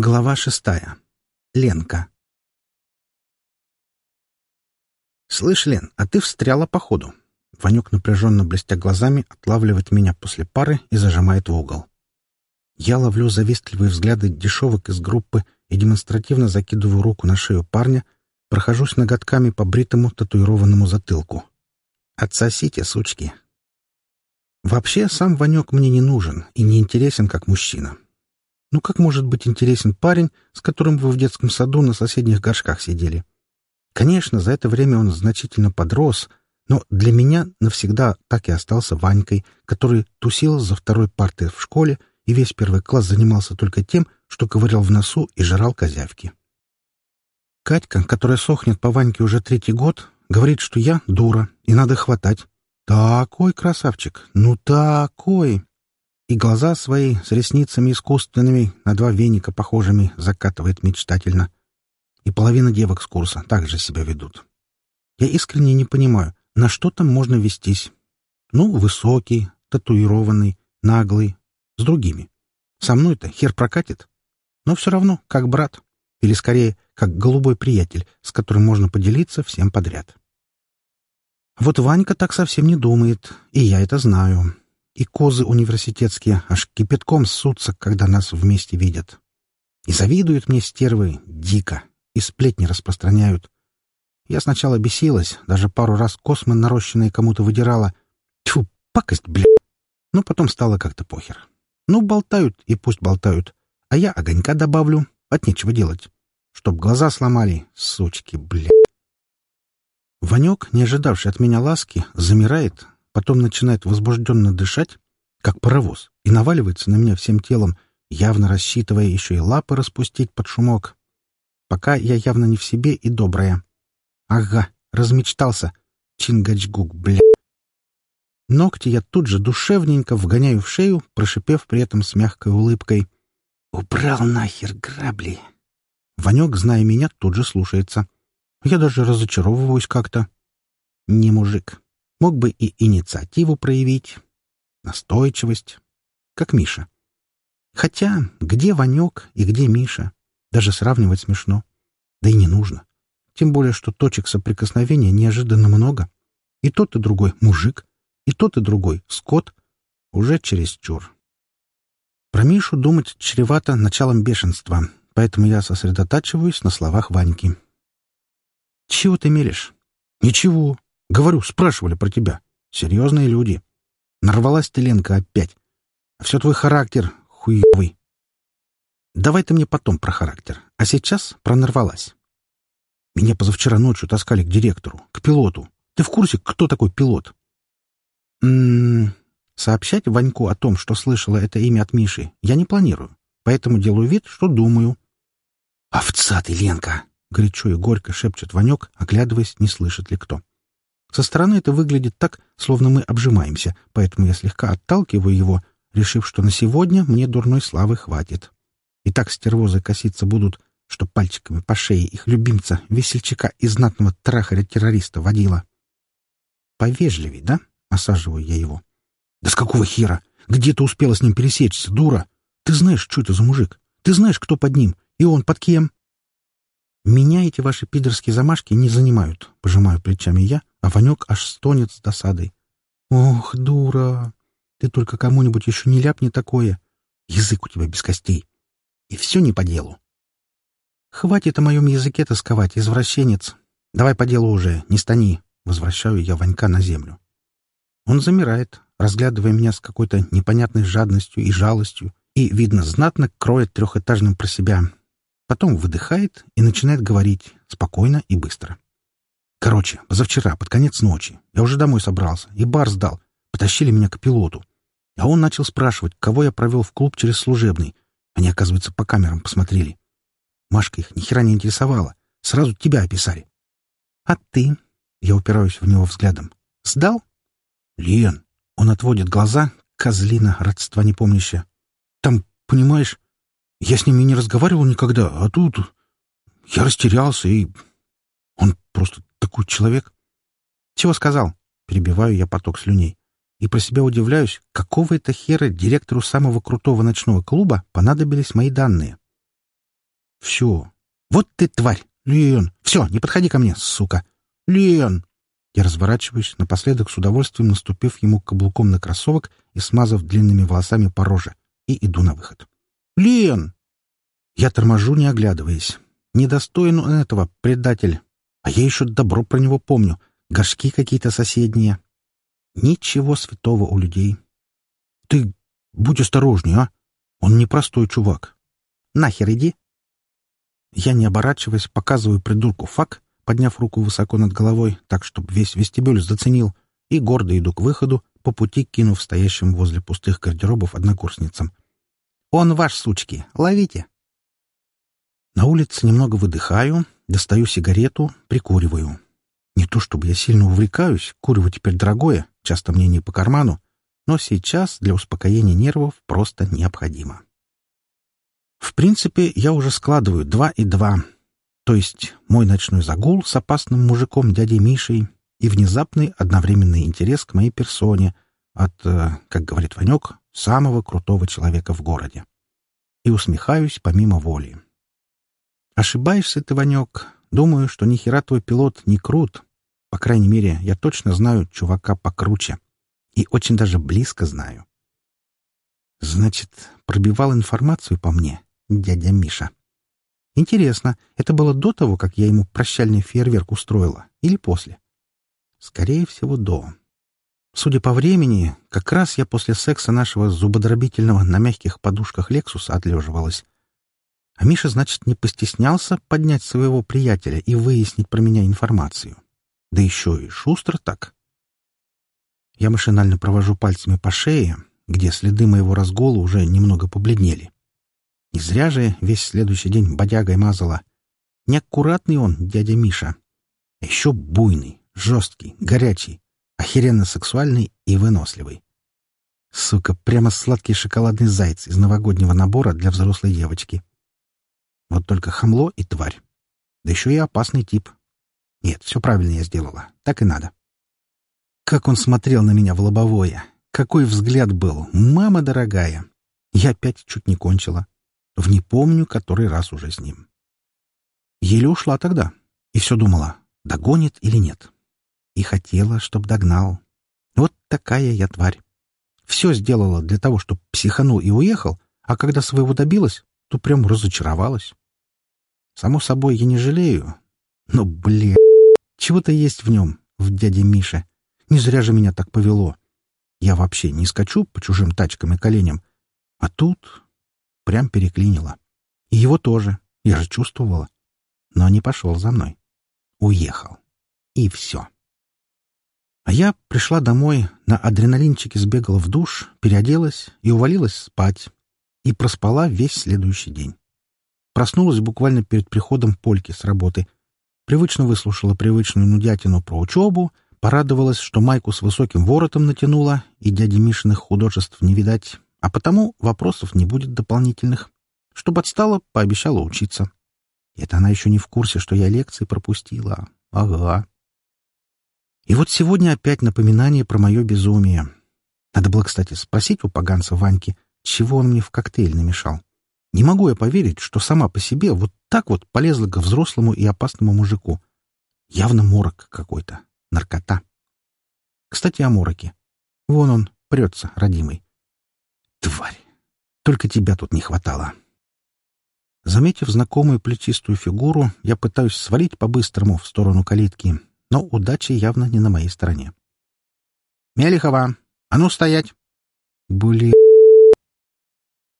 Глава шестая. Ленка. «Слышь, Лен, а ты встряла по ходу». Ванюк, напряженно блестя глазами, отлавливает меня после пары и зажимает в угол. Я ловлю завистливые взгляды дешевок из группы и демонстративно закидываю руку на шею парня, прохожусь ноготками по бритому татуированному затылку. «Отсосите, сучки!» Вообще, сам Ванек мне не нужен и не интересен как мужчина. Ну как может быть интересен парень, с которым вы в детском саду на соседних горшках сидели? Конечно, за это время он значительно подрос, но для меня навсегда так и остался Ванькой, который тусил за второй партой в школе и весь первый класс занимался только тем, что ковырял в носу и жрал козявки. Катька, которая сохнет по Ваньке уже третий год, говорит, что я дура, и надо хватать. Такой красавчик, ну такой! И глаза свои с ресницами искусственными, на два веника похожими, закатывает мечтательно. И половина девок с курса так же себя ведут. Я искренне не понимаю, на что там можно вестись. Ну, высокий, татуированный, наглый, с другими. Со мной-то хер прокатит. Но все равно, как брат. Или, скорее, как голубой приятель, с которым можно поделиться всем подряд. Вот Ванька так совсем не думает, и я это знаю и козы университетские аж кипятком ссутся, когда нас вместе видят. И завидуют мне стервы дико, и сплетни распространяют. Я сначала бесилась, даже пару раз космы нарощенные кому-то выдирала. Тьфу, пакость, бля. Но потом стало как-то похер. Ну, болтают и пусть болтают. А я огонька добавлю, от нечего делать. Чтоб глаза сломали, сучки, бля. Ванек, не ожидавший от меня ласки, замирает, потом начинает возбужденно дышать, как паровоз, и наваливается на меня всем телом, явно рассчитывая еще и лапы распустить под шумок. Пока я явно не в себе и добрая. Ага, размечтался. Чингачгук, бля. Ногти я тут же душевненько вгоняю в шею, прошипев при этом с мягкой улыбкой. «Убрал нахер грабли!» Ванек, зная меня, тут же слушается. Я даже разочаровываюсь как-то. Не мужик. Мог бы и инициативу проявить, настойчивость, как Миша. Хотя где Ванек и где Миша? Даже сравнивать смешно. Да и не нужно. Тем более, что точек соприкосновения неожиданно много. И тот, и другой — мужик, и тот, и другой — скот. Уже чересчур. Про Мишу думать чревато началом бешенства, поэтому я сосредотачиваюсь на словах Ваньки. «Чего ты мелешь?» «Ничего. Говорю, спрашивали про тебя. Серьезные люди. Нарвалась ты, Ленка, опять. А все твой характер хуевый. Давай ты мне потом про характер. А сейчас про нарвалась. Меня позавчера ночью таскали к директору, к пилоту. Ты в курсе, кто такой пилот? М -м -м, сообщать Ваньку о том, что слышала это имя от Миши, я не планирую. Поэтому делаю вид, что думаю. «Овца ты, Ленка!» — горячо и горько шепчет Ванек, оглядываясь, не слышит ли кто. Со стороны это выглядит так, словно мы обжимаемся, поэтому я слегка отталкиваю его, решив, что на сегодня мне дурной славы хватит. И так стервозы коситься будут, что пальчиками по шее их любимца, весельчака и знатного трахаря-террориста водила. Повежливей, да? Осаживаю я его. Да с какого хера? Где ты успела с ним пересечься, дура? Ты знаешь, что это за мужик? Ты знаешь, кто под ним? И он под кем? Меня эти ваши пидорские замашки не занимают, пожимаю плечами я, а Ванек аж стонет с досадой. «Ох, дура! Ты только кому-нибудь еще не ляпни такое. Язык у тебя без костей. И все не по делу». «Хватит о моем языке тосковать, извращенец. Давай по делу уже, не стани». Возвращаю я Ванька на землю. Он замирает, разглядывая меня с какой-то непонятной жадностью и жалостью, и, видно, знатно кроет трехэтажным про себя. Потом выдыхает и начинает говорить спокойно и быстро. Короче, позавчера, под конец ночи, я уже домой собрался, и бар сдал. Потащили меня к пилоту. А он начал спрашивать, кого я провел в клуб через служебный. Они, оказывается, по камерам посмотрели. Машка их ни хера не интересовала. Сразу тебя описали. А ты? Я упираюсь в него взглядом. Сдал? Лен. Он отводит глаза, козлина, родства не помнящая. Там, понимаешь, я с ними не разговаривал никогда, а тут... Я растерялся и... Он просто такой человек. Чего сказал? Перебиваю я поток слюней. И про себя удивляюсь, какого это хера директору самого крутого ночного клуба понадобились мои данные. Все. Вот ты тварь! Лен! Все, не подходи ко мне, сука! Лен! Я разворачиваюсь, напоследок с удовольствием наступив ему каблуком на кроссовок и смазав длинными волосами по роже, и иду на выход. «Лен!» Я торможу, не оглядываясь. Недостоин он этого, предатель. А я еще добро про него помню. Горшки какие-то соседние. Ничего святого у людей. Ты будь осторожней, а? Он непростой чувак. Нахер иди. Я, не оборачиваясь, показываю придурку фак, подняв руку высоко над головой, так, чтобы весь вестибюль заценил, и гордо иду к выходу, по пути кинув стоящим возле пустых гардеробов однокурсницам. «Он ваш, сучки! Ловите!» На улице немного выдыхаю, достаю сигарету, прикуриваю. Не то чтобы я сильно увлекаюсь, курево теперь дорогое, часто мне не по карману, но сейчас для успокоения нервов просто необходимо. В принципе, я уже складываю два и два, то есть мой ночной загул с опасным мужиком дядей Мишей и внезапный одновременный интерес к моей персоне от, э, как говорит Ванек, самого крутого человека в городе. И усмехаюсь помимо воли. Ошибаешься ты, Ванек. Думаю, что ни хера твой пилот не крут. По крайней мере, я точно знаю чувака покруче. И очень даже близко знаю. Значит, пробивал информацию по мне дядя Миша. Интересно, это было до того, как я ему прощальный фейерверк устроила, или после? Скорее всего, до. Судя по времени, как раз я после секса нашего зубодробительного на мягких подушках Лексуса отлеживалась. А Миша, значит, не постеснялся поднять своего приятеля и выяснить про меня информацию. Да еще и шустро так. Я машинально провожу пальцами по шее, где следы моего разгола уже немного побледнели. Не зря же весь следующий день бодягой мазала. Неаккуратный он, дядя Миша. А еще буйный, жесткий, горячий, охеренно сексуальный и выносливый. Сука, прямо сладкий шоколадный заяц из новогоднего набора для взрослой девочки. Вот только хамло и тварь. Да еще и опасный тип. Нет, все правильно я сделала. Так и надо. Как он смотрел на меня в лобовое. Какой взгляд был. Мама дорогая. Я опять чуть не кончила. В не помню, который раз уже с ним. Еле ушла тогда. И все думала, догонит или нет. И хотела, чтоб догнал. Вот такая я тварь. Все сделала для того, чтобы психанул и уехал, а когда своего добилась, то прям разочаровалась. Само собой, я не жалею. Но, блин, чего-то есть в нем, в дяде Мише. Не зря же меня так повело. Я вообще не скачу по чужим тачкам и коленям. А тут прям переклинило. И его тоже. Я же чувствовала. Но не пошел за мной. Уехал. И все. А я пришла домой, на адреналинчике сбегала в душ, переоделась и увалилась спать и проспала весь следующий день. Проснулась буквально перед приходом Польки с работы. Привычно выслушала привычную нудятину про учебу, порадовалась, что майку с высоким воротом натянула, и дяди Мишиных художеств не видать, а потому вопросов не будет дополнительных. Чтобы отстала, пообещала учиться. Это она еще не в курсе, что я лекции пропустила. Ага. И вот сегодня опять напоминание про мое безумие. Надо было, кстати, спросить у поганца Ваньки, чего он мне в коктейль намешал. Не могу я поверить, что сама по себе вот так вот полезла к взрослому и опасному мужику. Явно морок какой-то, наркота. Кстати, о мороке. Вон он, прется, родимый. Тварь! Только тебя тут не хватало. Заметив знакомую плечистую фигуру, я пытаюсь свалить по-быстрому в сторону калитки, но удача явно не на моей стороне. «Мелихова! А ну стоять!» «Блин!»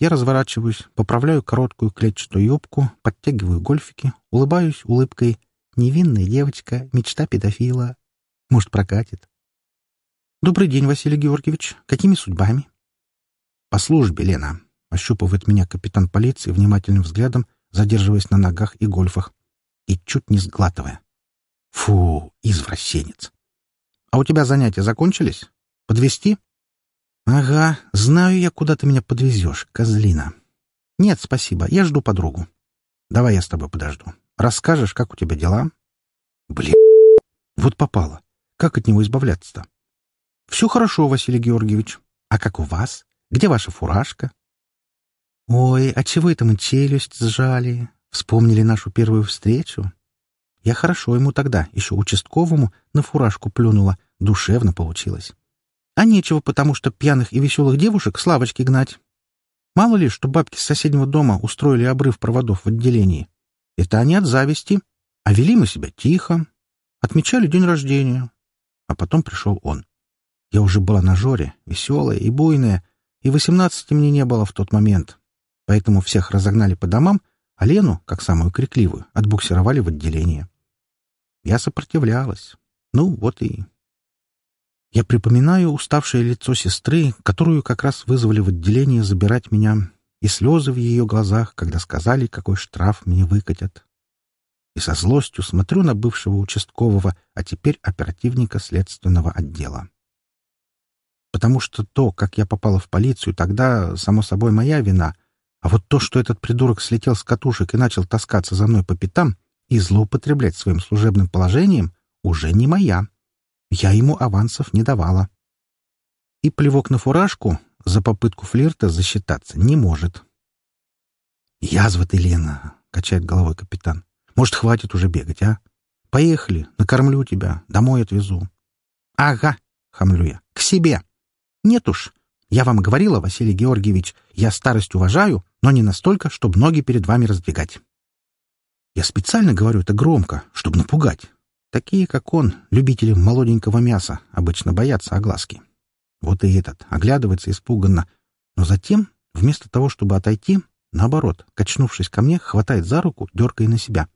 Я разворачиваюсь, поправляю короткую клетчатую юбку, подтягиваю гольфики, улыбаюсь улыбкой. Невинная девочка, мечта педофила. Может, прокатит. «Добрый день, Василий Георгиевич. Какими судьбами?» «По службе, Лена», — ощупывает меня капитан полиции внимательным взглядом, задерживаясь на ногах и гольфах, и чуть не сглатывая. «Фу, извращенец!» «А у тебя занятия закончились? Подвести? «Ага, знаю я, куда ты меня подвезешь, козлина». «Нет, спасибо, я жду подругу». «Давай я с тобой подожду. Расскажешь, как у тебя дела?» «Блин, вот попало. Как от него избавляться-то?» «Все хорошо, Василий Георгиевич. А как у вас? Где ваша фуражка?» «Ой, а чего это мы челюсть сжали? Вспомнили нашу первую встречу? Я хорошо ему тогда, еще участковому, на фуражку плюнула. Душевно получилось. А нечего, потому что пьяных и веселых девушек с лавочки гнать. Мало ли, что бабки с соседнего дома устроили обрыв проводов в отделении. Это они от зависти. А вели мы себя тихо. Отмечали день рождения. А потом пришел он. Я уже была на жоре, веселая и буйная, и восемнадцати мне не было в тот момент. Поэтому всех разогнали по домам, а Лену, как самую крикливую, отбуксировали в отделение. Я сопротивлялась. Ну, вот и... Я припоминаю уставшее лицо сестры, которую как раз вызвали в отделение забирать меня, и слезы в ее глазах, когда сказали, какой штраф мне выкатят. И со злостью смотрю на бывшего участкового, а теперь оперативника следственного отдела. Потому что то, как я попала в полицию, тогда, само собой, моя вина. А вот то, что этот придурок слетел с катушек и начал таскаться за мной по пятам и злоупотреблять своим служебным положением, уже не моя. Я ему авансов не давала. И плевок на фуражку за попытку флирта засчитаться не может. «Язва ты, Лена!» — качает головой капитан. «Может, хватит уже бегать, а? Поехали, накормлю тебя, домой отвезу». «Ага!» — хамлю я. «К себе!» «Нет уж. Я вам говорила, Василий Георгиевич, я старость уважаю, но не настолько, чтобы ноги перед вами раздвигать». Я специально говорю это громко, чтобы напугать. Такие, как он, любители молоденького мяса, обычно боятся огласки. Вот и этот оглядывается испуганно, но затем, вместо того, чтобы отойти, наоборот, качнувшись ко мне, хватает за руку, дергая на себя.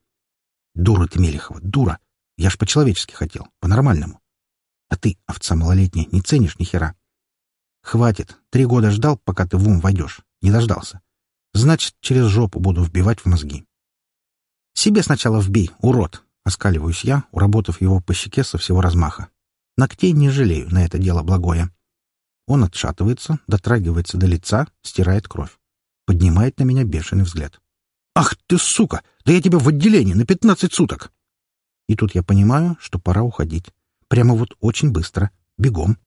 «Дура ты, Мелехова, дура! Я ж по-человечески хотел, по-нормальному. А ты, овца малолетняя, не ценишь ни хера. Хватит, три года ждал, пока ты в ум войдешь. Не дождался. Значит, через жопу буду вбивать в мозги. Себе сначала вбей, урод, Оскаливаюсь я, уработав его по щеке со всего размаха. Ногтей не жалею на это дело благое. Он отшатывается, дотрагивается до лица, стирает кровь. Поднимает на меня бешеный взгляд. «Ах ты, сука! Да я тебя в отделении на пятнадцать суток!» И тут я понимаю, что пора уходить. Прямо вот очень быстро. Бегом.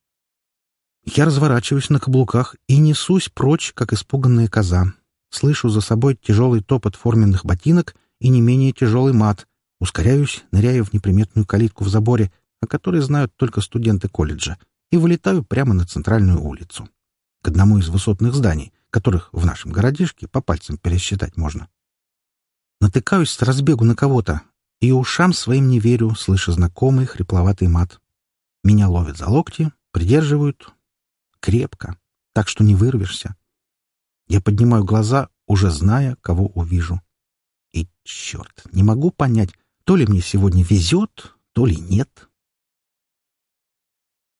Я разворачиваюсь на каблуках и несусь прочь, как испуганная коза. Слышу за собой тяжелый топот форменных ботинок и не менее тяжелый мат, Ускоряюсь, ныряю в неприметную калитку в заборе, о которой знают только студенты колледжа, и вылетаю прямо на центральную улицу. К одному из высотных зданий, которых в нашем городишке по пальцам пересчитать можно. Натыкаюсь с разбегу на кого-то, и ушам своим не верю, слыша знакомый хрипловатый мат. Меня ловят за локти, придерживают. Крепко, так что не вырвешься. Я поднимаю глаза, уже зная, кого увижу. И, черт, не могу понять, то ли мне сегодня везет, то ли нет.